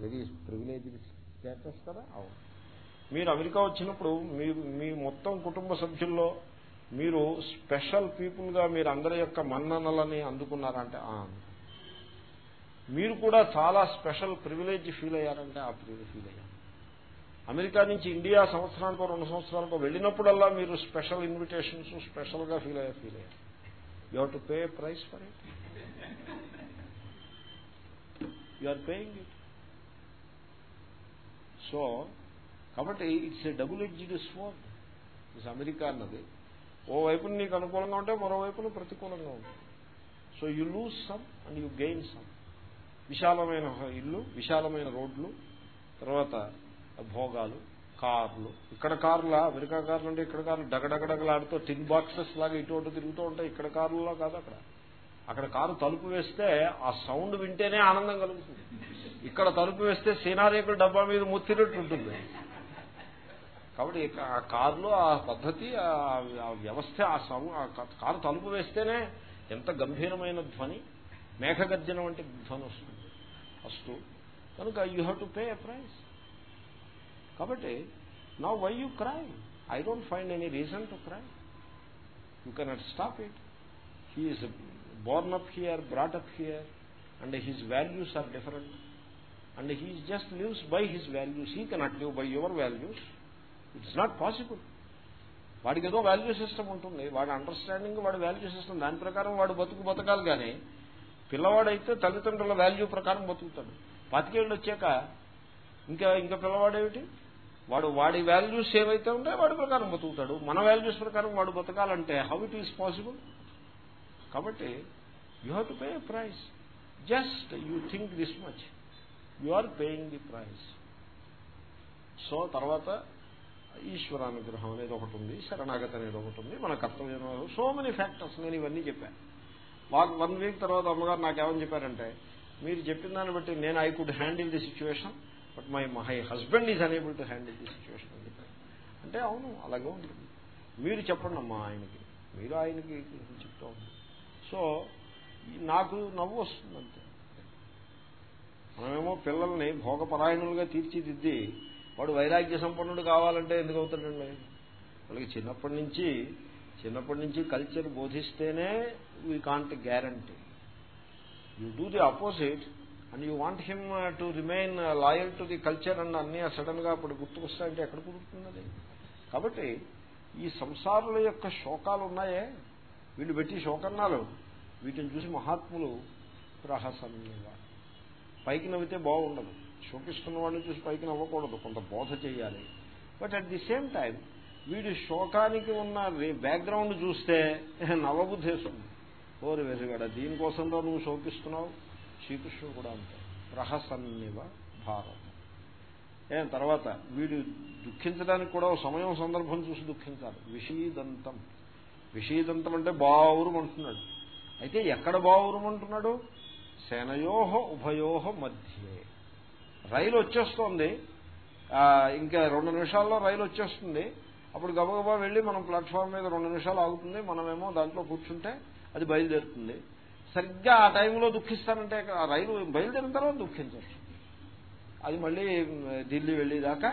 Very privilege status కదా? అవును. మీరు అమెరికా వచ్చినప్పుడు మీరు మీ మొత్తం కుటుంబ సభ్యుల్లో మీరు స్పెషల్ పీపుల్గా మీరు అందరి యొక్క మన్ననలని అందుకున్నారంటే మీరు కూడా చాలా స్పెషల్ ప్రివిలేజ్ ఫీల్ అయ్యారంటే ఆ ప్రివిలేజ్ ఫీల్ అయ్యారు. అమెరికా నుంచి ఇండియా సంవత్సరానికో రెండు సంవత్సరాలకో వెళ్ళినప్పుడల్లా మీరు స్పెషల్ ఇన్విటేషన్స్ స్పెషల్గా ఫీల్ అయ్యారు ఫీల్ అయ్యారు. You have to pay price for it you are paying it so కాబట్టి it's a double edged sword it's America అన్నది. ఓ నీకు అనుకూలంగా ఉంటే మరోవైపున ప్రతికూలంగా ఉంటుంది. So you lose some and you gain some విశాలమైన ఇల్లు విశాలమైన రోడ్లు తర్వాత భోగాలు కార్లు. ఇక్కడ కార్ల అమెరికా కార్లు అంటే ఇక్కడ కార్లు డగడగడగలాడుతూ టిన్ బాక్సెస్ లాగా ఇటు తిరుగుతూ ఉంటాయి. ఇక్కడ కార్లలో కాదు అక్కడ. అక్కడ కారు తలుపు వేస్తే ఆ సౌండ్ వింటేనే ఆనందం కలుగుతుంది. ఇక్కడ తలుపు వేస్తే సీనారేకుల డబ్బా మీద ముత్తినట్టు ఉంటుంది. కాబట్టి ఆ కారులో ఆ పద్ధతి ఆ- వ్యవస్థ ఆ సౌండ్ కారు తలుపు వేస్తేనే ఎంత గంభీరమైన ధ్వని మేఘగర్జన వంటి ధ్వని వస్తుంది. ఫస్ట్ కనుక you have to pay a price కాబట్టి నా why you cry I don't find any reason to cry you cannot stop it he is born up here, brought up here, and his values are different. And he just lives by his values. He cannot live by your values. It's not possible. వాడికి ఏదో value system ఉంటుంది వాడి understanding వాడి value system దాని ప్రకారం వాడు బతుకు బతకాలి కానీ పిల్లవాడైతే తల్లిదండ్రుల వాల్యూ ప్రకారం బతుకుతాడు పాతికేళ్ళు వచ్చాక ఇంకా ఇంకా పిల్లవాడేమిటి వాడు వాడి వాల్యూస్ ఏవైతే ఉంటాయో వాడి ప్రకారం బతుకుతాడు మన వాల్యూస్ ప్రకారం వాడు బతకాలంటే హౌ ఇట్ ఈస్ పాసిబుల్ కాబట్టి you have to pay price just you think this much you are paying the price so తర్వాత ఈశ్వరానుగ్రహం అనేది ఒకటి ఉంది శరణాగతి అనేది ఒకటి ఉంది. మన కర్తవ్యం సో మెనీ ఫ్యాక్టర్స్ నేను ఇవన్నీ చెప్పాను. వాక్ వన్ వీక్ తర్వాత అమ్మగారు నాకేమని చెప్పారంటే మీరు చెప్పిన దాన్ని బట్టి నేను I could handle the situation but my my husband is unable to handle the situation అని చెప్పారు. అంటే అవును అలాగే ఉంటుంది. మీరు చెప్పండి అమ్మా ఆయనకి. మీరు ఆయనకి చెప్తూ ఉంటారు సో ఈ- నాకు నవ్వు వస్తుంది అంతే. మనమేమో పిల్లల్ని భోగపరాయణులుగా తీర్చిదిద్ది వాడు వైరాగ్య సంపన్నుడు కావాలంటే ఎందుకు అవుతాడండి? వాళ్ళకి చిన్నప్పటి నుంచి చిన్నప్పటి నుంచి culture బోధిస్తేనే we can't guarantee you do the opposite and you want him to remain loyal to the culture and అన్నీ సడన్గా అప్పుడు గుర్తుకొస్తాయంటే ఎక్కడ కుదురుతుంది కాబట్టి ఈ సంసారుల యొక్క శోకాలు ఉన్నాయే. వీళ్ళు పెట్టి శోకన్నాలు. వీటిని చూసి మహాత్ములు ప్రహసన్నిగా పైకి నవ్వితే బాగుండదు. శోకిస్తున్న వాళ్ళని చూసి పైకి నవ్వకూడదు. కొంత బోధ చేయాలి. But at the same time వీడి శోకానికి ఉన్న బ్యాక్గ్రౌండ్ చూస్తే నవ్వబుద్ధి వేస్తుంది. ఓరి వెసుగడ దీనికోసంలో నువ్వు శోకిస్తున్నావు? శ్రీకృష్ణుడు కూడా అంతే. ప్రహసన్నివ భారత ఏం తర్వాత వీడు దుఃఖించడానికి కూడా సమయం సందర్భం చూసి దుఃఖించాలి. విషీదంతం. విషీదంతం అంటే బావురుమంటున్నాడు. అయితే ఎక్కడ బావురుమంటున్నాడు? సేనయోహ ఉభయోహ మధ్యే. రైలు వచ్చేస్తోంది. ఇంకా రెండు నిమిషాల్లో రైలు వచ్చేస్తుంది. అప్పుడు గబగబా వెళ్ళి మనం ప్లాట్ఫామ్ మీద రెండు నిమిషాలు ఆగుతుంది. మనమేమో దాంట్లో కూర్చుంటే అది బయలుదేరుతుంది. సరిగ్గా ఆ టైంలో దుఃఖిస్తానంటే ఆ రైలు బయలుదేరిన తర్వాత దుఃఖించచ్చు అది మళ్ళీ ఢిల్లీ వెళ్ళేదాకా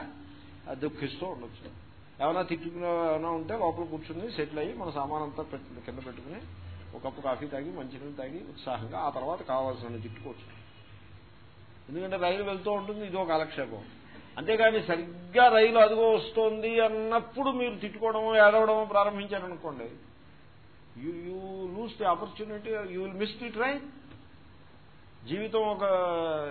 దుఃఖిస్తూ ఉండొచ్చు. ఏమైనా తిట్టుకునే ఏమైనా ఉంటే లోపల కూర్చుని సెటిల్ అయ్యి మన సామానంతా పెట్టు కింద పెట్టుకుని ఒక కప్పు కాఫీ తాగి మంచినీళ్ళు తాగి ఉత్సాహంగా ఆ తర్వాత కావాల్సిన తిట్టుకోవచ్చు. ఎందుకంటే రైలు వెళ్తూ ఉంటుంది ఇది ఒక కాలక్షేపం. అంతేగాని సరిగ్గా రైలు అదిగో వస్తోంది అన్నప్పుడు మీరు తిట్టుకోవడమో ఏడవడమో ప్రారంభించారనుకోండి you you lose the opportunity you will miss the train జీవితం ఒక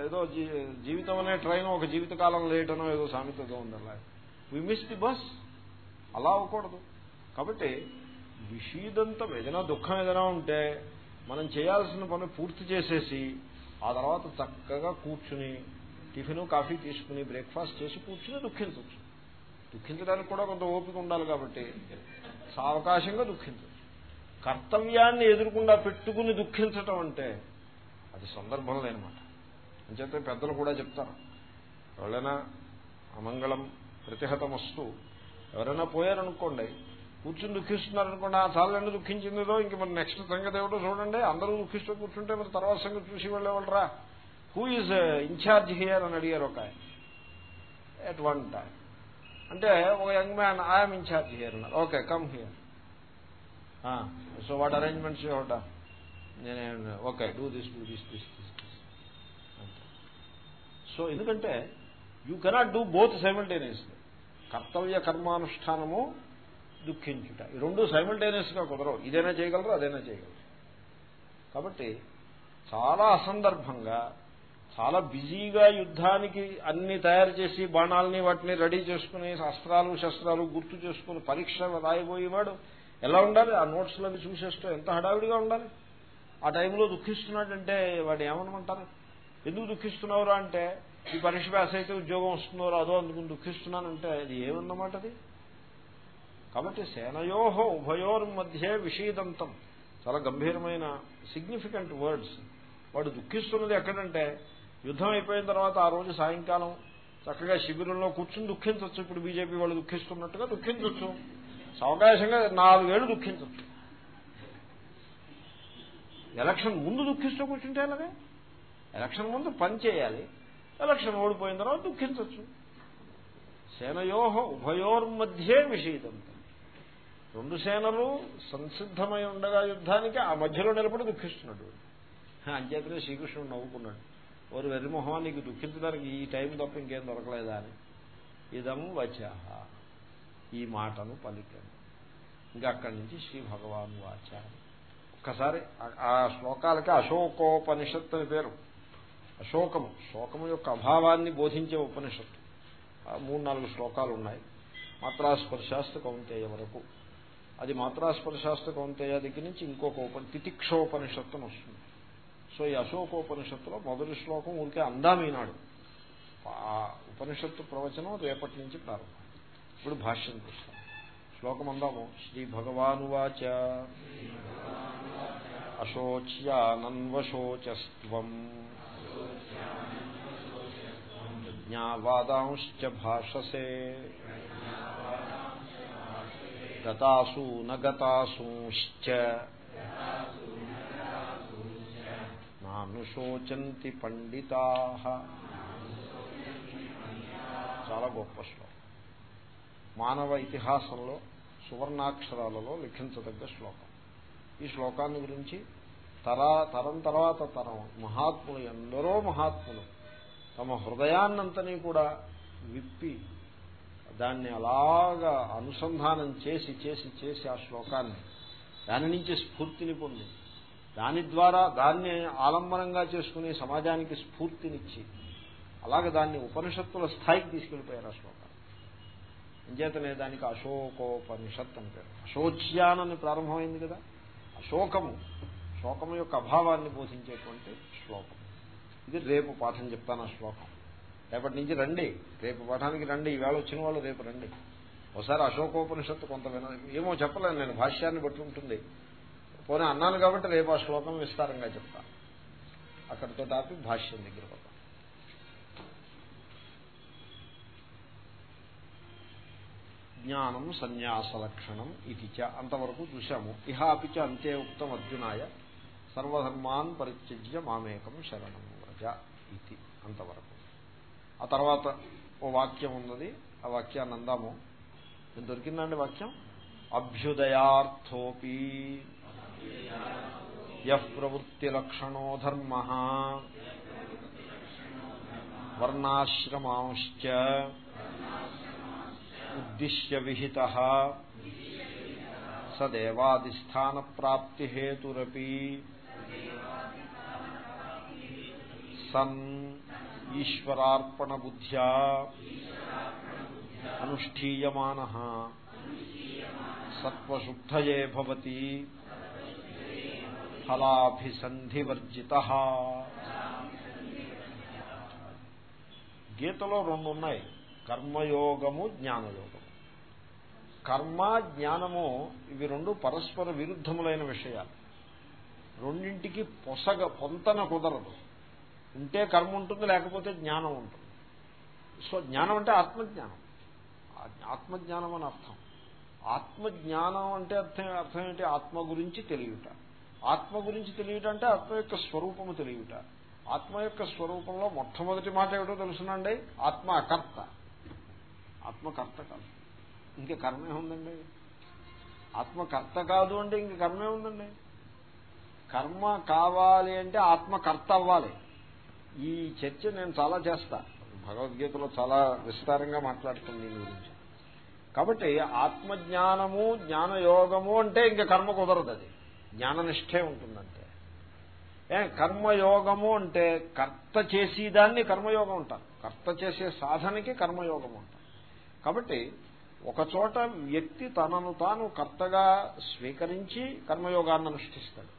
ఏదో జీ- జీవితం అనే ట్రైన్ ఒక జీవితకాలం కాలం అనో ఏదో సామెతగా ఉంది అలా వి మిస్ ది బస్ అలా అవ్వకూడదు. కాబట్టి విషీదంతం ఏదైనా దుఃఖం ఏదైనా ఉంటే మనం చేయాల్సిన పని పూర్తి చేసేసి ఆ తర్వాత చక్కగా కూర్చుని టిఫిన్ కాఫీ తీసుకుని బ్రేక్ఫాస్ట్ చేసి కూర్చుని దుఃఖించవచ్చు. దుఃఖించడానికి కూడా కొంత ఓపిక ఉండాలి కాబట్టి సావకాశంగా దుఃఖించవచ్చు. కర్తవ్యాన్ని ఎదురుకుండా పెట్టుకుని దుఃఖించటం అంటే అది సందర్భం లేనమాట అని పెద్దలు కూడా చెప్తారు ఎవరైనా అమంగళం ప్రతిహతమస్తు ఎవరైనా పోయారనుకోండి కూర్చుని దుఃఖిస్తున్నారనుకోండి ఆ చాలండి దుఃఖించిందిదో ఇంక మరి నెక్స్ట్ సంగతి ఏమిటో చూడండి. అందరూ దుఃఖిస్తూ కూర్చుంటే మరి తర్వాత సంగతి చూసి వెళ్ళేవాళ్ళరా? హూ ఈజ్ ఇన్ఛార్జ్ హియర్ అని అడిగారు ఒక ఎట్ వన్ టైం అంటే ఒక young man I'm incharge here అన్నారు. Okay come here so what arrangements హోట నేనే okay do this do this this this so ఎందుకంటే you cannot do both simultaneously కర్తవ్య కర్మానుష్ఠానము దుఃఖించుట. ఈ రెండు సైమిల్టేనియస్గా కుదరవు. ఇదైనా చేయగలరు అదైనా చేయగలరు. కాబట్టి చాలా అసందర్భంగా చాలా బిజీగా యుద్ధానికి అన్ని తయారు చేసి బాణాలని వాటిని రెడీ చేసుకుని అస్త్రాలు శస్త్రాలు గుర్తు చేసుకుని పరీక్ష రాయబోయేవాడు ఎలా ఉండాలి? ఆ నోట్స్లన్నీ చూసేస్తూ ఎంత హడావిడిగా ఉండాలి? ఆ టైంలో దుఃఖిస్తున్నాడంటే వాడు ఏమనమంటారు? ఎందుకు దుఃఖిస్తున్నావురా అంటే ఈ పరీక్ష పాస్ అయితే ఉద్యోగం వస్తుందో అదో అందుకుని దుఃఖిస్తున్నానంటే అది ఏమన్నమాట అది? కాబట్టి సేనయోహో ఉభయోర్ మధ్య విషీదంతం. చాలా గంభీరమైన సిగ్నిఫికెంట్ వర్డ్స్ వాడు దుఃఖిస్తున్నది ఎక్కడంటే యుద్ధం అయిపోయిన తర్వాత ఆ రోజు సాయంకాలం చక్కగా శిబిరంలో కూర్చుని దుఃఖించవచ్చు ఇప్పుడు బీజేపీ వాళ్ళు దుఃఖిస్తున్నట్టుగా దుఃఖించవచ్చు అవకాశంగా నాలుగేళ్ళు దుఃఖించవచ్చు ఎలక్షన్ ముందు దుఃఖిస్తూ కూర్చుంటే అలాగే ఎలక్షన్ ముందు పని చేయాలి. ఎలక్షన్ ఓడిపోయిన తర్వాత దుఃఖించవచ్చు సేనయోహ ఉభయోర్మధ్యే విషయితంతం రెండు సేనలు సంసిద్ధమై ఉండగా యుద్ధానికి ఆ మధ్యలో నిలబడి దుఃఖిస్తున్నాడు. అంచేతనే శ్రీకృష్ణుడు నవ్వుకున్నాడు. వారు వెర్రిమొహమా నీకు దుఃఖించడానికి ఈ టైం తప్ప ఇంకేం దొరకలేదా అని. ఇదం వచహ ఈ మాటను పలికాను ఇంకా అక్కడి నుంచి శ్రీ భగవాన్ వాచ ఒక్కసారి ఆ శ్లోకాలకి అశోకోపనిషత్తు అని పేరు. అశోకము శోకము యొక్క అభావాన్ని బోధించే ఉపనిషత్తు. మూడు నాలుగు శ్లోకాలు ఉన్నాయి. మాత్రాస్పర్శాస్త్ర కౌంతేయ వరకు. అది మాత్రాస్పర్శాస్త్ర కౌంతేయ దగ్గర నుంచి ఇంకొక ఉప తితిక్షోపనిషత్తును వస్తుంది. సో ఈ అశోకోపనిషత్తులో మొదటి శ్లోకం ఊరికే అందామీనాడు ఆ ఉపనిషత్తు ప్రవచనం రేపటి నుంచి ప్రారంభం. ఇప్పుడు భాష్యం చూస్తాం. శ్లోకం అందాము. శ్రీ భగవానువాచ. అశోచ్యానన్వశోచస్వం జ్ఞావాదాంశ్చ భాషసే గతాసు నగతాసూశ్చ నానుశోచంతి పండితా చాలా గొప్ప శ్లోకం. మానవ ఇతిహాసంలో సువర్ణాక్షరాలలో లిఖించదగ్గ శ్లోకం. ఈ శ్లోకాన్ని గురించి తరా తరం తర్వాత తరం మహాత్ములు ఎందరో మహాత్ములు తమ హృదయాన్నంతని కూడా విప్పి దాన్ని అలాగా అనుసంధానం చేసి చేసి చేసి ఆ శ్లోకాన్ని దాని నుంచి స్ఫూర్తిని పొంది దాని ద్వారా దాన్ని ఆలంబనంగా చేసుకుని సమాజానికి స్ఫూర్తినిచ్చి అలాగే దాన్ని ఉపనిషత్తుల స్థాయికి తీసుకెళ్ళిపోయారు ఆ శ్లోకాన్ని అంచేతనే దానికి అశోకోపనిషత్ అని పేరు. అశోచ్యానని ప్రారంభమైంది కదా. అశోకము శోకము యొక్క అభావాన్ని బోధించేటువంటి శ్లోకం. ఇది రేపు పాఠం చెప్తాను ఆ శ్లోకం. రేపటి నుంచి రండి. రేపు పాఠానికి రండి. ఈవేళ వచ్చిన వాళ్ళు రేపు రండి. ఒకసారి అశోకోపనిషత్తు కొంత విన ఏమో చెప్పలేను నేను భాష్యాన్ని బట్టి ఉంటుంది. పోనీ అన్నాను కాబట్టి రేపు ఆ శ్లోకం విస్తారంగా చెప్తాను అక్కడితో ఆపి భాష్యం దగ్గర పోతాం. జ్ఞానం సన్యాస లక్షణం ఇది చ అంతవరకు చూశాము. ఇహాపి చ అంతే ఉక్తం అర్జునాయ. సర్వధర్మాన్ పరిత్యజ్య మామేకం శరణం వ్రజ ఇది అంతవరకు. ఆ తర్వాత ఓ వాక్యం ఉన్నది. ఆ వాక్యాన్ని అందాము నేను దొరికిందండి వాక్యం? అభ్యుదయార్థోపి యః ప్రవృత్తిలక్షణో ధర్మ వర్ణాశ్రమాంశ్చ ఉద్దిశ్య విహిత సదేవాదిస్థాన ప్రాప్తిహేతురపి సన్ ఈశ్వరార్పణ బుద్ధ్యా అనుష్ఠీయమాన సత్వశుద్ధయే భవతి ఫలాభిసంధివర్జిత గీతలో రెండు ఉన్నాయి కర్మయోగము జ్ఞానయోగము. కర్మ జ్ఞానము ఇవి రెండు పరస్పర విరుద్ధములైన విషయాలు. రెండింటికి పొసగ పొంతన కుదరదు. ఉంటే కర్మ ఉంటుంది లేకపోతే జ్ఞానం ఉంటుంది. సో జ్ఞానం అంటే ఆత్మజ్ఞానం. ఆత్మజ్ఞానం అని అర్థం. ఆత్మజ్ఞానం అంటే అర్థం అర్థం ఏంటి? ఆత్మ గురించి తెలియట. ఆత్మ గురించి తెలియట అంటే ఆత్మ యొక్క స్వరూపము తెలియట. ఆత్మ యొక్క స్వరూపంలో మొట్టమొదటి మాట ఏమిటో తెలుసునండి? ఆత్మ అకర్త ఆత్మకర్త కాదు. ఇంక కర్మే ఉందండి. ఆత్మకర్త కాదు అంటే ఇంక కర్మే ఉందండి. కర్మ కావాలి అంటే ఆత్మకర్త అవ్వాలి. ఈ చర్చ నేను చాలా చేస్తా. భగవద్గీతలో చాలా విస్తారంగా మాట్లాడుతుంది దీని గురించి. కాబట్టి ఆత్మజ్ఞానము జ్ఞానయోగము అంటే ఇంక కర్మ కుదరదు అది. జ్ఞాననిష్టే ఉంటుందంటే. ఏ కర్మయోగము అంటే కర్త చేసేదాన్ని కర్మయోగం ఉంటారు కర్త చేసే సాధనకి కర్మయోగం ఉంటారు కాబట్టి ఒకచోట వ్యక్తి తనను తాను కర్తగా స్వీకరించి కర్మయోగాన్ని అనుష్ఠిస్తాడు.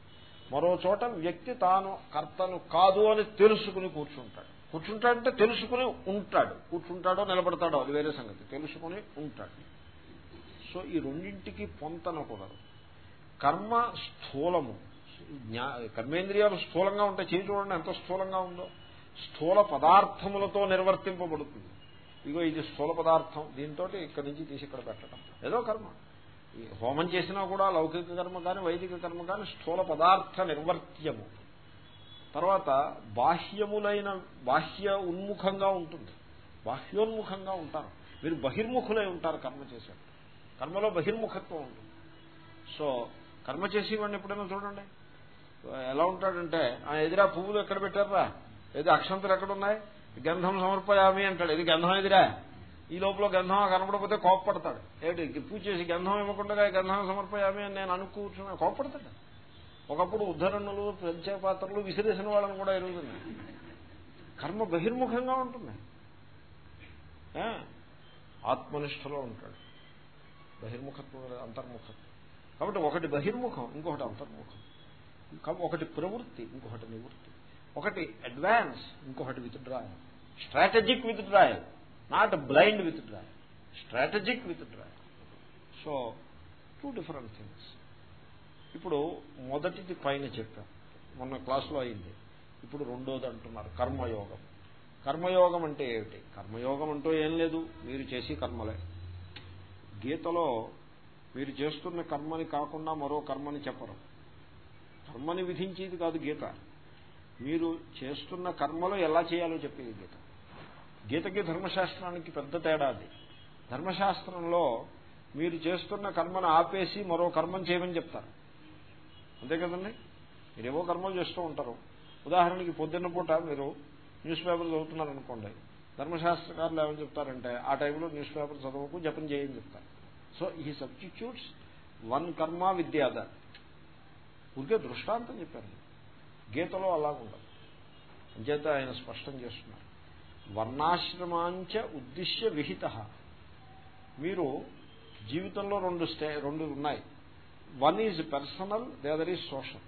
మరో చోట వ్యక్తి తాను కర్తను కాదు అని తెలుసుకుని కూర్చుంటాడు. కూర్చుంటాడంటే తెలుసుకుని ఉంటాడు. కూర్చుంటాడో నిలబడతాడో అది వేరే సంగతి. తెలుసుకుని ఉంటాడు. సో ఈ రెండింటికి పొంతనకూడదు. కర్మ స్థూలము. కర్మేంద్రియాలు స్థూలంగా ఉంటాయి. చేయి చూడండి ఎంత స్థూలంగా ఉందో. స్థూల పదార్థములతో నిర్వర్తింపబడుతుంది. ఇగో ఇది స్థూల పదార్థం. దీంతో ఇక్కడి నుంచి తీసి ఇక్కడ పెట్టడం. ఏదో కర్మ. హోమం చేసినా కూడా లౌకిక కర్మ కానీ వైదిక కర్మ కానీ స్థూల పదార్థ నిర్వర్త్యము. తర్వాత బాహ్యములైన బాహ్య ఉన్ముఖంగా ఉంటుంది. బాహ్యోన్ముఖంగా ఉంటారు. మీరు బహిర్ముఖులై ఉంటారు కర్మ చేసేది కర్మలో బహిర్ముఖత్వం ఉంటుంది. సో కర్మ చేసేవాడిని ఎప్పుడైనా చూడండి. ఎలా ఉంటాడంటే ఆ ఎదురా పువ్వులు ఎక్కడ పెట్టారా ఏదో అక్షంతలు ఎక్కడున్నాయి? గంధం సమర్పయామి అంటాడు. ఇది గంధం ఎదురా? ఈ లోపల గంధం కనపడకపోతే కోప్పడతాడు. ఏమిటి? పూజ చేసి గంధం ఇవ్వకుండా గంధం సమర్పయామే అని నేను అనుకూర్చున్నా కోప్పడతాడు. ఒకప్పుడు ఉద్ధరణలు పాత్రలు విసిరేసిన వాళ్ళని కూడా ఎరుగుతుంది కర్మ బహిర్ముఖంగా ఉంటుంది. ఆత్మనిష్టలో ఉంటాడు. బహిర్ముఖత్వం అంతర్ముఖత్వం. కాబట్టి ఒకటి బహిర్ముఖం ఇంకొకటి అంతర్ముఖం. ఒకటి ప్రవృత్తి ఇంకొకటి నివృత్తి. ఒకటి అడ్వాన్స్ ఇంకొకటి withdrawal. Strategic withdrawal. Not blind withdraw strategic withdraw. So two different things. ఇప్పుడు మొదటిది పైన చెప్పాం. మొన్న క్లాసులో అయింది. ఇప్పుడు రెండోది అంటున్నారు కర్మయోగం. కర్మయోగం అంటే ఏమిటి? కర్మయోగం అంటూ ఏం లేదు మీరు చేసి కర్మలే. గీతలో మీరు చేస్తున్న కర్మని కాకుండా మరో కర్మని చెప్పరు. కర్మని విధించేది కాదు గీత. మీరు చేస్తున్న కర్మలు ఎలా చేయాలో చెప్పేది గీత. గీతకి ధర్మశాస్త్రానికి పెద్ద తేడా అది. ధర్మశాస్త్రంలో మీరు చేస్తున్న కర్మను ఆపేసి మరో కర్మం చేయమని చెప్తారు. అంతే కదండి? మీరేవో కర్మలు చేస్తూ ఉంటారు. ఉదాహరణకి పొద్దున్న పూట మీరు న్యూస్ పేపర్ చదువుతున్నారనుకోండి. ధర్మశాస్త్రకారులు ఏమని చెప్తారంటే ఆ టైంలో న్యూస్ పేపర్ చదవకు జపం చేయని చెప్తారు. సో ఈ సబ్స్టిట్యూట్స్ వన్ కర్మ విద్య అదర్ దృష్టాంతం చెప్పారు. గీతలో అలాగుండదు అంచేత ఆయన స్పష్టం చేస్తున్నారు. వర్ణాశ్రమాంచ ఉద్దిశ్య విహిత. మీరు జీవితంలో రెండు స్టే రెండు ఉన్నాయి. One is personal the other is social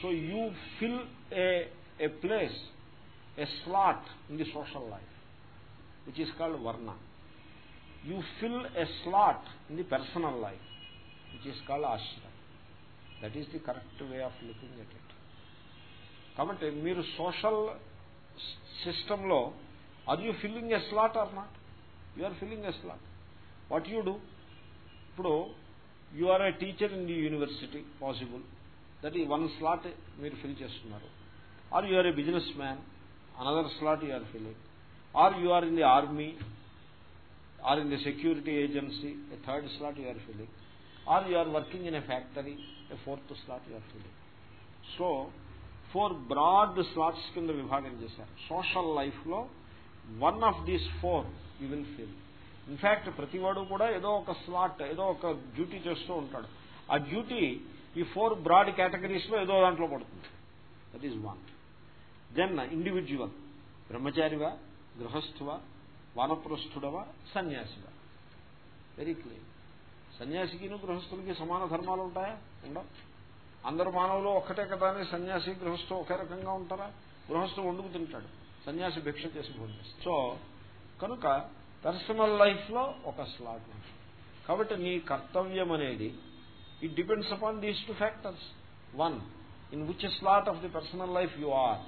so you fill a a place a slot in the social life which is called varna you fill a slot in the personal life which is called ashram that is the correct way of looking at it కాబట్టి మీరు social సిస్టంలో are you filling a slot or not you are filling a slot what you do ఇప్పుడు you are a teacher in the university possible that ఈ one slot మీరు fill చేస్తున్నారు. Are you are a businessman another slot you are filling are you are in the army or in the security agency a third slot you are filling are you are working in a factory a fourth slot you are filling so four broad slots కింద విభాగం చేశారు. Social లైఫ్లో one of these four you will feel in fact ప్రతివాడు కూడా ఏదో ఒక slot ఏదో ఒక డ్యూటీ చేస్తూ ఉంటాడు. ఆ డ్యూటీ ఈ ఫోర్ బ్రాడ్ కేటగిరీస్లో ఏదో దాంట్లో పడుతుంది. That is one then individual బ్రహ్మచారివా గృహస్థువా వానప్రస్థుడవా సన్యాసివా? వెరీ క్లియర్ సన్యాసికిను గృహస్థులకి సమాన ధర్మాలు ఉంటాయా? ఉండవు. అందరు మానవులు ఒక్కటే కదా అని సన్యాసి గృహస్థు ఒకే రకంగా ఉంటారా? గృహస్థు వండుకు తింటాడు. సన్యాసి భిక్ష చేసి భోజనం సో కనుక పర్సనల్ లైఫ్లో ఒక స్లాట్ కాబట్టి నీ కర్తవ్యం అనేది it depends upon these two factors one in which slot of the personal life you are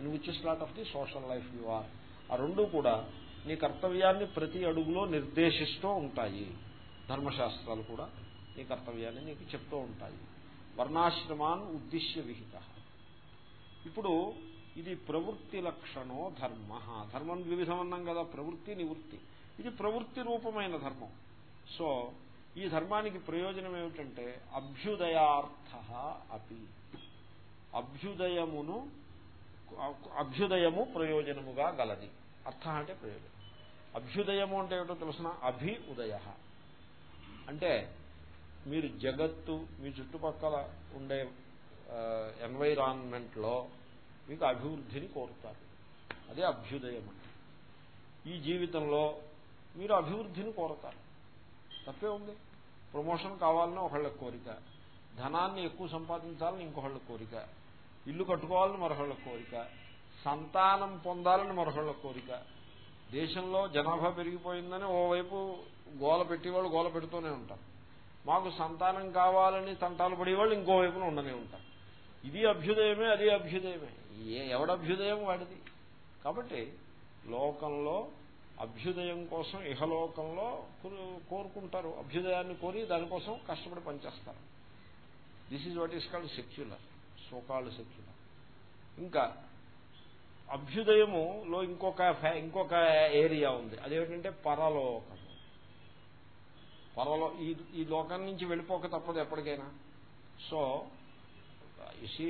in which slot of the social life you are ఆ రెండు కూడా నీ కర్తవ్యాన్ని ప్రతి అడుగులో నిర్దేశిస్తూ ఉంటాయి. ధర్మశాస్త్రాలు కూడా నీ కర్తవ్యాన్ని నీకు చెప్తూ ఉంటాయి. వర్ణాశ్రమాన్ ఉద్దిశ్య విహిత. ఇప్పుడు ఇది ప్రవృత్తి లక్షణో ధర్మ. ధర్మం ద్విధం అన్నాం కదా ప్రవృత్తి నివృత్తి. ఇది ప్రవృత్తి రూపమైన ధర్మం. సో ఈ ధర్మానికి ప్రయోజనం ఏమిటంటే అభ్యుదయార్థ అపి. అభ్యుదయమును అభ్యుదయము ప్రయోజనముగా గలది. అర్థ అంటే ప్రయోజనం. అభ్యుదయము అంటే ఏమిటో తెలుసిన? అభి ఉదయ అంటే మీరు జగత్తు మీ చుట్టుపక్కల ఉండే ఎన్వైరాన్మెంట్లో మీకు అభివృద్ధిని కోరుతారు. అదే అభ్యుదయం అంటే ఈ జీవితంలో మీరు అభివృద్ధిని కోరతారు. తప్పే ఉంది. ప్రమోషన్ కావాలని ఒకళ్ళ కోరిక. ధనాన్ని ఎక్కువ సంపాదించాలని ఇంకొకళ్ళ కోరిక. ఇల్లు కట్టుకోవాలని మరొకళ్ళ కోరిక. సంతానం పొందాలని మరొకళ్ళ కోరిక. దేశంలో జనాభా పెరిగిపోయిందని ఓవైపు గోల పెట్టేవాళ్ళు గోల పెడుతూనే ఉంటారు. మాకు సంతానం కావాలని తంటాలు పడేవాళ్ళు ఇంకోవైపున ఉండనే ఉంటారు. ఇది అభ్యుదయమే అది అభ్యుదయమే. ఎవడ అభ్యుదయం? వాడిది. కాబట్టి లోకంలో అభ్యుదయం కోసం ఇహలోకంలో కోరుకుంటారు. అభ్యుదయాన్ని కోరి దానికోసం కష్టపడి పనిచేస్తారు. This is what is called secular so called secular ఇంకా అభ్యుదయములో ఇంకొక ఇంకొక ఏరియా ఉంది. అదేమిటంటే పరలోకం. పరలో ఈ ఈ లోకం నుంచి వెళ్ళిపోక తప్పదు ఎప్పటికైనా. So EC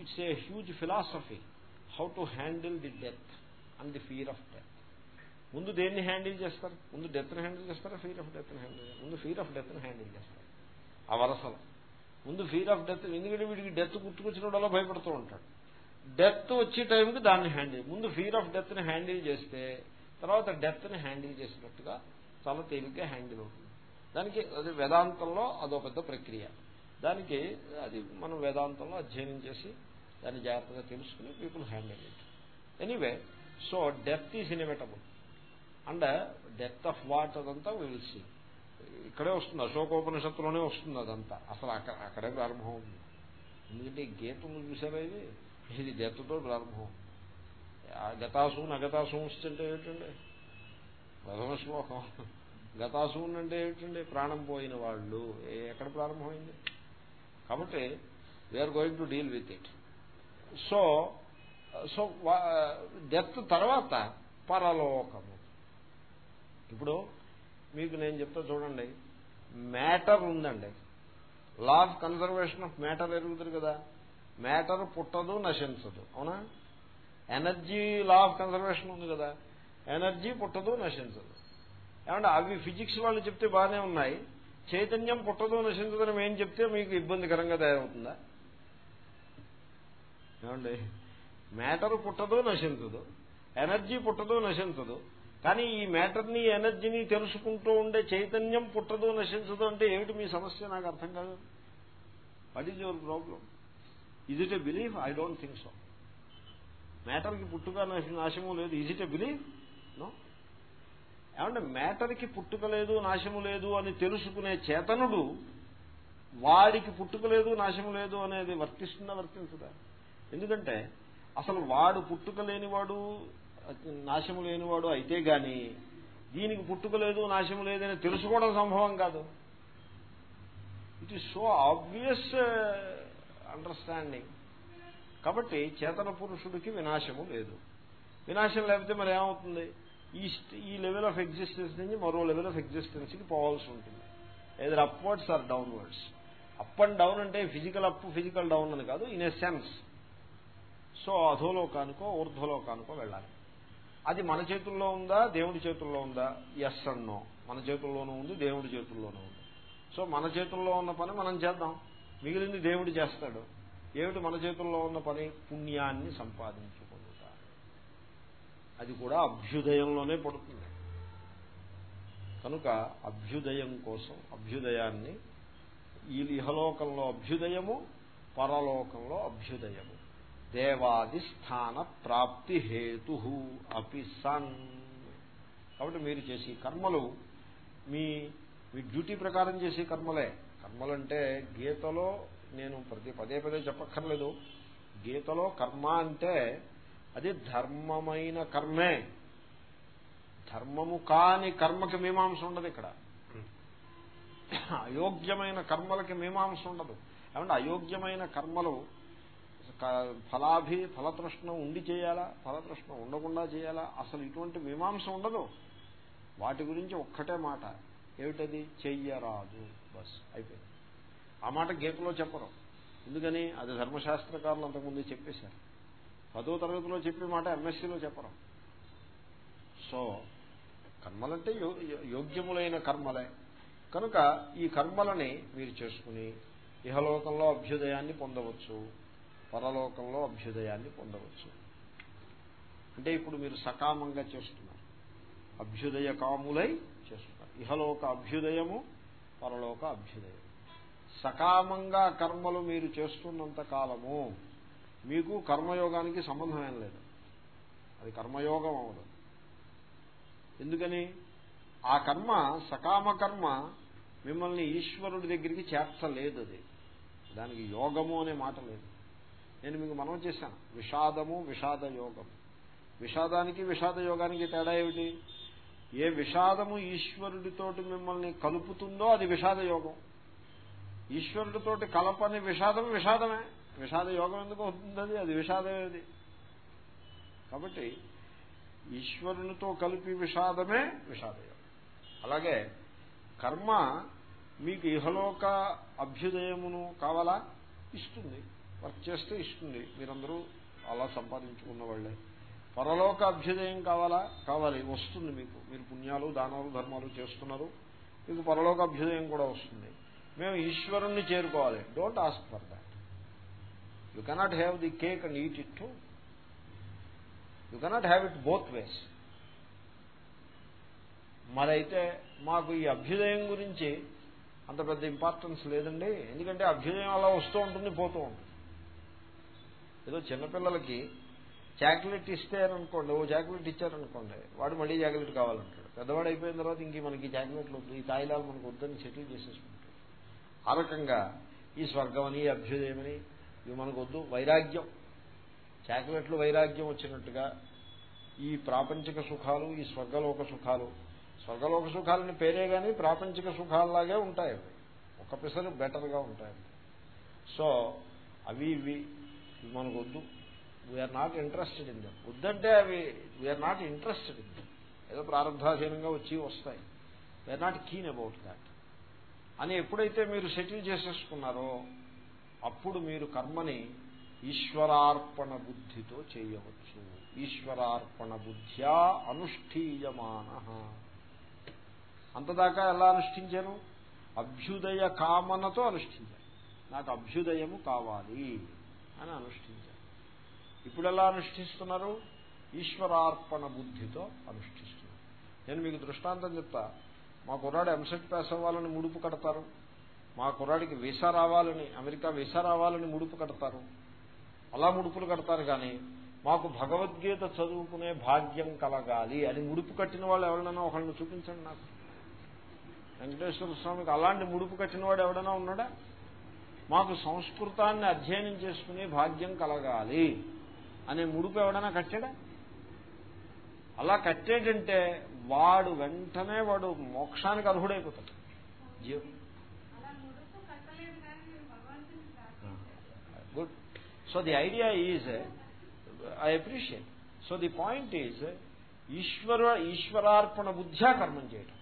it's a huge philosophy how to handle the death and the fear of death ముందు దేన్ని హ్యాండిల్ చేస్తారు? ముందు డెత్ని హ్యాండిల్ చేస్తారా? ఫీర్ ఆఫ్ డెత్ని హ్యాండిల్ ముందు ఫీర్ ఆఫ్ డెత్ని హ్యాండిల్ చేస్తారు. ఆ వరసలో. ముందు ఫీర్ ఆఫ్ డెత్ ఎందుకంటే వీడికి డెత్ గుర్తుకొచ్చినప్పుడల్లా భయపడుతూ ఉంటాడు. డెత్ వచ్చే టైంకి దాన్ని హ్యాండిల్ ముందు ఫీర్ ఆఫ్ డెత్ని హ్యాండిల్ చేస్తే తర్వాత డెత్ని హ్యాండిల్ చేసినట్టుగా చాలా తేలిగ్గా హ్యాండిల్ అవుతుంది. దానికి అది వేదాంతంలో అదో పెద్ద ప్రక్రియ. దానికి అది మనం వేదాంతంలో అధ్యయనం చేసి దాన్ని జాగ్రత్తగా తెలుసుకుని people handle it. Anyway so death is inevitable. And death of what అదంతా విల్ సీ ఇక్కడే వస్తుంది అశోకోపనిషత్తులోనే వస్తుంది అదంతా. అసలు అక్కడ అక్కడే ప్రారంభం అవుతుంది. ఎందుకంటే ఈ గీతం చూసారా ఇది? ఇది డెత్తో ప్రారంభం గతాసు నగతాసు అంటే ఏమిటండి? ప్రథమ శ్లోకం గతాసూన్ అంటే ఏమిటండి? ప్రాణం పోయిన వాళ్ళు. ఎక్కడ ప్రారంభమైంది? కాబట్టి we are going to deal with it so so death తర్వాత పరలోకము. ఇప్పుడు మీకు నేను చెప్తా చూడండి. మ్యాటర్ ఉందండి. Law of conservation of matter ఎరుగుతుంది కదా. మ్యాటర్ పుట్టదు నశించదు. అవునా? ఎనర్జీ లా ఆఫ్ కన్జర్వేషన్ ఉంది కదా. ఎనర్జీ పుట్టదు నశించదు. ఏమంటే అవి ఫిజిక్స్ వాళ్ళు చెప్తే బాగానే ఉన్నాయి. చైతన్యం పుట్టదు నశించదని మేము చెప్తే మీకు ఇబ్బందికరంగా తయారవుతుందా? ఏమండి? మ్యాటర్ పుట్టదు నశించదు. ఎనర్జీ పుట్టదు నశించదు. కానీ ఈ మ్యాటర్ని ఎనర్జీని తెలుసుకుంటూ ఉండే చైతన్యం పుట్టదు నశించదు అంటే ఏమిటి మీ సమస్య? నాకు అర్థం కాదు. What is your problem is it a belief I don't think so మ్యాటర్కి పుట్టుక నాశము లేదు. ఈజ్ ఇట్ ఎ బిలీఫ్ ఏమంటే మ్యాటర్కి పుట్టుక లేదు నాశము లేదు అని తెలుసుకునే చేతనుడు వాడికి పుట్టుక లేదు నాశము లేదు అనేది వర్తిస్తుందా వర్తించదా? ఎందుకంటే అసలు వాడు పుట్టుక లేనివాడు నాశము లేనివాడు అయితే గాని దీనికి పుట్టుక లేదు నాశము లేదని తెలుసుకోవడం సంభవం కాదు. It is so obvious understanding కాబట్టి చేతన పురుషుడికి వినాశము లేదు. వినాశం లేకపోతే మరి ఏమవుతుంది? ఈ ఈ లెవెల్ ఆఫ్ ఎగ్జిస్టెన్స్ నుంచి మరో లెవెల్ ఆఫ్ ఎగ్జిస్టెన్స్కి పోవాల్సి ఉంటుంది. Either upwards or downwards up and down అంటే ఫిజికల్ అప్ ఫిజికల్ డౌన్ అని కాదు ఇన్ ఎ సెన్స్ సో అధోలోకానికో ఊర్ధ్వలోకానికో వెళ్ళాలి. అది మన చేతుల్లో ఉందా దేవుడి చేతుల్లో ఉందా? ఎస్ అన్నో మన చేతుల్లోనూ ఉంది దేవుడి చేతుల్లోనూ ఉంది. సో మన చేతుల్లో ఉన్న పని మనం చేద్దాం. మిగిలింది దేవుడు చేస్తాడు. ఏమిటి మన చేతుల్లో ఉన్న పని? పుణ్యాన్ని సంపాదించుకుంటా అది కూడా అభ్యుదయంలోనే పడుతుంది. కనుక అభ్యుదయం కోసం అభ్యుదయాన్ని ఈ ఇహలోకంలో అభ్యుదయము పరలోకంలో అభ్యుదయము. దేవాది స్థాన ప్రాప్తి హేతు అపి సన్. కాబట్టి మీరు చేసే కర్మలు మీ మీ డ్యూటీ ప్రకారం చేసే కర్మలే. కర్మలంటే గీతలో నేను ప్రతి పదే పదే చెప్పక్కర్లేదు. గీతలో కర్మ అంటే అది ధర్మమైన కర్మే. ధర్మము కాని కర్మకి మీమాంస ఉండదు ఇక్కడ. అయోగ్యమైన కర్మలకి మీమాంస ఉండదు. ఏమంటే అయోగ్యమైన కర్మలు ఫలాభి ఫలతృష్ణ ఉండి చేయాలా? ఫలతృష్ణ ఉండకుండా చేయాలా? అసలు ఇటువంటి మీమాంస ఉండదు. వాటి గురించి ఒక్కటే మాట. ఏమిటది? చెయ్యరాదు. బస్. అయిపోయింది. ఆ మాట గీతలో చెప్పరు. ఎందుకని? అది ధర్మశాస్త్రకారులు అంతకుముందు చెప్పేశారు. పదో తరగతిలో చెప్పే మాట ఎంఎస్సీలో చెప్పరు. సో కర్మలంటే యోగ్యములైన కర్మలే. కనుక ఈ కర్మలని మీరు చేసుకుని ఇహలోకంలో అభ్యుదయాన్ని పొందవచ్చు పరలోకంలో అభ్యుదయాన్ని పొందవచ్చు. అంటే ఇప్పుడు మీరు సకామంగా చేస్తున్నారు. అభ్యుదయ కాములై చేస్తున్నారు. ఇహలోక అభ్యుదయము పరలోక అభ్యుదయం సకామంగా కర్మలు మీరు చేస్తున్నంత కాలము మీకు కర్మయోగానికి సంబంధం ఏం లేదు. అది కర్మయోగం అవదు ఎందుకని? ఆ కర్మ సకామ కర్మ మిమ్మల్ని ఈశ్వరుడి దగ్గరికి చేర్చలేదు అది. దానికి యోగము అనే మాట లేదు. నేను మీకు మనం చేశాను. విషాదము విషాద యోగం. విషాదానికి విషాద యోగానికి తేడా ఏమిటి? ఏ విషాదము ఈశ్వరుడితోటి మిమ్మల్ని కలుపుతుందో అది విషాద యోగం. ఈశ్వరుడితోటి కలపని విషాదం విషాదమే. విషాద యోగం ఎందుకు అవుతుంది అది విషాదమేది? కాబట్టి ఈశ్వరునితో కలిపి విషాదమే విషాదయోగం అలాగే కర్మ మీకు ఇహలోక అభ్యుదయమును కావాలా? ఇస్తుంది. వర్క్ చేస్తే ఇస్తుంది. మీరందరూ అలా సంపాదించుకున్న వాళ్ళే. పరలోక అభ్యుదయం కావాలా? కావాలి. వస్తుంది మీకు. మీరు పుణ్యాలు దానాలు ధర్మాలు చేస్తున్నారు. మీకు పరలోక అభ్యుదయం కూడా వస్తుంది. మేము ఈశ్వరుణ్ణి చేరుకోవాలి. Don't ask for that you cannot have the cake and eat it too you cannot have it both ways మరైతే మాకు ఈ అభ్యుదయం గురించి అంత పెద్ద ఇంపార్టెన్స్ లేదండి. ఎందుకంటే అభ్యుదయం అలా వస్తూ ఉంటుంది పోతూ ఉంటుంది. ఏదో చిన్నపిల్లలకి చాక్లెట్ ఇస్తారనుకోండి ఓ చాక్లెట్ ఇచ్చారనుకోండి వాడు మళ్ళీ చాక్లెట్ కావాలంటాడు. పెద్దవాడు అయిపోయిన తర్వాత ఇంక మనకి చాక్లెట్లు వద్దు ఈ తాయిలాలు మనకు వద్దని సెటిల్ చేసేసుకుంటాడు. ఆ రకంగా ఈ స్వర్గమని అభ్యుదయమని ఇవి మనకు వద్దు వైరాగ్యం. చాక్లెట్లు వైరాగ్యం వచ్చినట్టుగా ఈ ప్రాపంచిక సుఖాలు ఈ స్వర్గలోక సుఖాలు. స్వర్గలోక సుఖాలని పేరే కానీ ప్రాపంచిక సుఖాలలాగే ఉంటాయి అవి. ఒక పిసరు బెటర్గా ఉంటాయి సో అవి ఇవి. మనకు వద్దు we are not interested in them వద్దంటే అవి we are not interested in them ఏదో ప్రారంభాధీనంగా వచ్చి వస్తాయి. We are not keen about that అని ఎప్పుడైతే మీరు సెటిల్ చేసేసుకున్నారో అప్పుడు మీరు కర్మని ఈశ్వరార్పణ బుద్ధితో చేయవచ్చు. ఈశ్వరార్పణ బుద్ధ్యా అనుష్ఠీయమాన. అంతదాకా ఎలా అనుష్ఠించాను? అభ్యుదయ కామనతో అనుష్ఠించాను. నాకు అభ్యుదయము కావాలి అని అనుష్ఠించాను. ఇప్పుడు ఎలా అనుష్ఠిస్తున్నారు? ఈశ్వరార్పణ బుద్ధితో అనుష్ఠిస్తున్నారు. నేను మీకు దృష్టాంతం చెప్తా. మా కుర్రాడు ఎంసెట్ పాస్ అవ్వాలని ముడుపు కడతారు. మా కుర్రాడికి వీసా రావాలని అమెరికా వీసా రావాలని ముడుపు కడతారు. అలా ముడుపులు కడతారు కానీ మాకు భగవద్గీత చదువుకునే భాగ్యం కలగాలి అని ముడుపు కట్టిన వాళ్ళు ఎవరైనా ఒకళ్ళని చూపించండి నాకు. వెంకటేశ్వర స్వామికి అలాంటి ముడుపు కట్టిన వాడు ఎవడైనా ఉన్నాడా? మాకు సంస్కృతాన్ని అధ్యయనం చేసుకునే భాగ్యం కలగాలి అనే ముడుపు ఎవడైనా కట్టాడా? అలా కట్టేటంటే వాడు వెంటనే వాడు మోక్షానికి అర్హుడైపోతాడు. జీవం so the idea is I appreciate so the point is ఈశ్వర ఈశ్వరార్పణ బుద్ధ్యా కర్మం చేయటం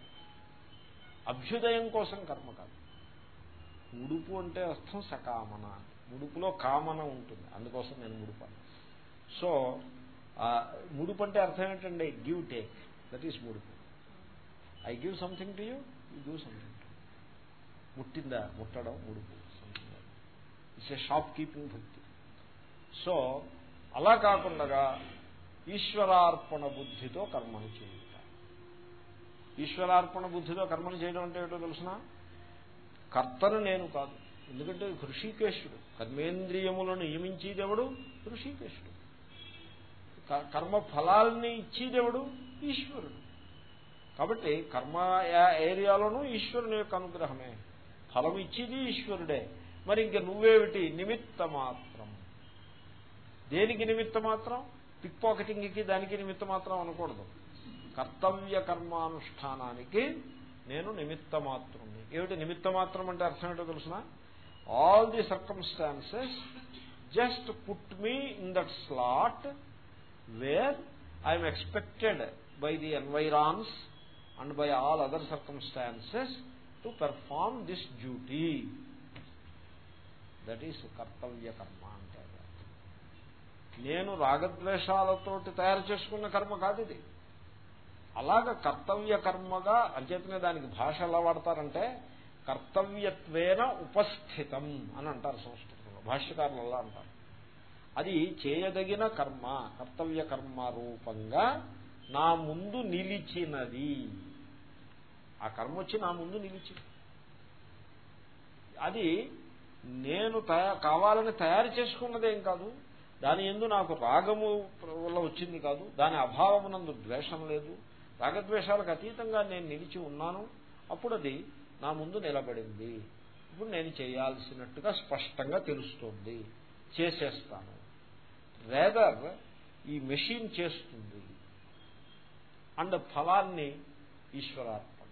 అభ్యుదయం కోసం కర్మ కాదు ముడుపు అంటే అర్థం సకామన ముడుపులో కామన ఉంటుంది అందుకోసం నేను ముడుపాను సో ముడుపు అంటే అర్థం ఏంటండి గివ్ టేక్ దట్ ఈస్ ముడుపు I give something to you you give something to ముట్టిందా ముట్టడం ముడుపు something it's a shop keeping భక్తి సో అలా కాకుండా ఈశ్వరార్పణ బుద్ధితో కర్మను చేయుట. ఈశ్వరార్పణ బుద్ధితో కర్మను చేయడం అంటే ఏటో తెలుసిన? కర్తను నేను కాదు. ఎందుకంటే హృషికేశుడు కర్మేంద్రియములను నియమించేదేవుడు హృషికేశుడు. కర్మ ఫలాల్ని ఇచ్చేదేవుడు ఈశ్వరుడు. కాబట్టి కర్మ ఏరియాలోనూ ఈశ్వరుని యొక్క అనుగ్రహమే. ఫలం ఇచ్చేది ఈశ్వరుడే. మరి ఇంక నువ్వేమిటి? నిమిత్త మాత్రం దేనికి నిమిత్త మాత్రం? పిక్ పాకెటింగ్కి దానికి నిమిత్త మాత్రం అనకూడదు. కర్తవ్య కర్మానుష్ఠానానికి నేను నిమిత్త మాత్రుణ్ణి ఏమిటి నిమిత్త మాత్రం అంటే అర్థం ఏంటో తెలుసిన? All the circumstances just put me in that slot where I'm expected by the environs and by all other circumstances to perform this duty that is కర్తవ్య కర్మ. నేను రాగద్వేషాలతోటి తయారు చేసుకున్న కర్మ కాదు ఇది. అలాగ కర్తవ్య కర్మగా అంచేతనే దానికి భాష ఎలా వాడతారంటే కర్తవ్యత్వేన ఉపస్థితం అని అంటారు సంస్కృతంలో. భాష్యకారులు అలా అంటారు. అది చేయదగిన కర్మ కర్తవ్య కర్మ రూపంగా నా ముందు నిలిచినది. ఆ కర్మ వచ్చి నా ముందు నిలిచింది. అది నేను తయా కావాలని తయారు చేసుకున్నదేం కాదు. దాని ఎందు నాకు రాగము వల్ల వచ్చింది కాదు దాని అభావమునందు ద్వేషం లేదు. రాగద్వేషాలకు అతీతంగా నేను నిలిచి ఉన్నాను. అప్పుడు అది నా ముందు నిలబడింది. ఇప్పుడు నేను చేయాల్సినట్టుగా స్పష్టంగా తెలుస్తోంది. చేసేస్తాను. రేదర్ ఈ మెషిన్ చేస్తుంది. అండ్ ఫలాన్ని ఈశ్వరార్పణ.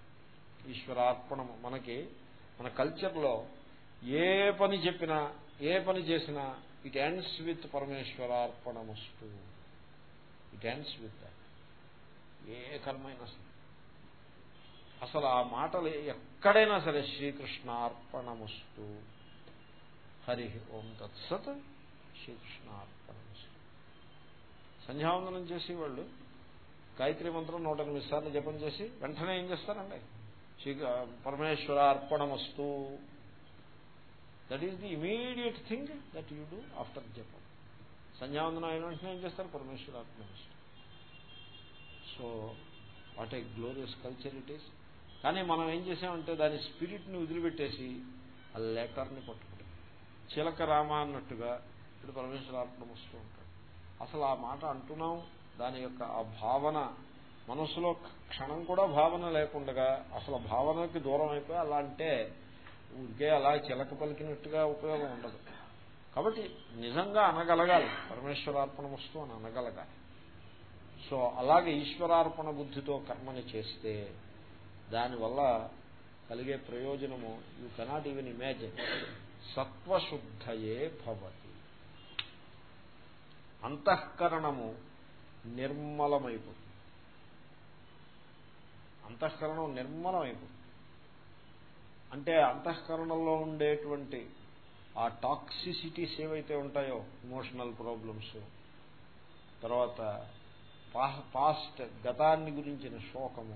ఈశ్వరార్పణ మనకి మన కల్చర్లో ఏ పని చెప్పినా ఏ పని చేసినా ఇట్ ఎండ్స్ విత్ పరమేశ్వరార్పణమస్తు ఇట్ ఎండ్స్ విత్ దట్ ఏ కర్మైనా సరే. అసలు ఆ మాటలు ఎక్కడైనా సరే శ్రీకృష్ణార్పణమస్తు. హరి ఓం తత్సత్ శ్రీకృష్ణార్పణమస్తు. సంధ్యావందనం చేసి వాళ్ళు గాయత్రి మంత్రం నూట ఎనిమిది సార్లు జపం చేసి వెంటనే ఏం చేస్తారండి? Shri పరమేశ్వరార్పణమస్తు. That is the immediate thing that you do after జపం సంధ్యావందనం అయిన వెంటనే ఏం చేస్తారు? పరమేశ్వరార్పణమస్తు so what a glorious culture it is కానీ మనం ఏం చేసామంటే దాని స్పిరిట్ని వదిలిపెట్టేసి ఆ లెటర్ని పట్టుకుంటాం. చిలక రామ అన్నట్టుగా ఇప్పుడు పరమేశ్వరార్పణం వస్తూ ఉంటాడు. అసలు ఆ మాట అంటున్నాం దాని యొక్క ఆ భావన మనసులో క్షణం కూడా భావన లేకుండా అసలు భావనకి దూరం అయిపోయి అలా అంటే ఊరికే అలా చిలక పలికినట్టుగా ఉపయోగం ఉండదు. కాబట్టి నిజంగా అనగలగాలి. పరమేశ్వరార్పణ వస్తువు అని అనగలగాలి. సో అలాగే ఈశ్వరార్పణ బుద్ధితో కర్మని చేస్తే దానివల్ల కలిగే ప్రయోజనము యూ కెనాట్ ఈవెన్ ఇమాజిన్ సత్వశుద్ధయే భవతి. అంతఃకరణము నిర్మలమైపోతుంది. అంతఃకరణం నిర్మలమైపోతుంది. అంటే అంతఃకరణలో ఉండేటువంటి ఆ టాక్సిసిటీస్ ఏవైతే ఉంటాయో ఇమోషనల్ ప్రాబ్లమ్స్ తర్వాత పాస్ట్ గతాన్ని గురించిన శోకము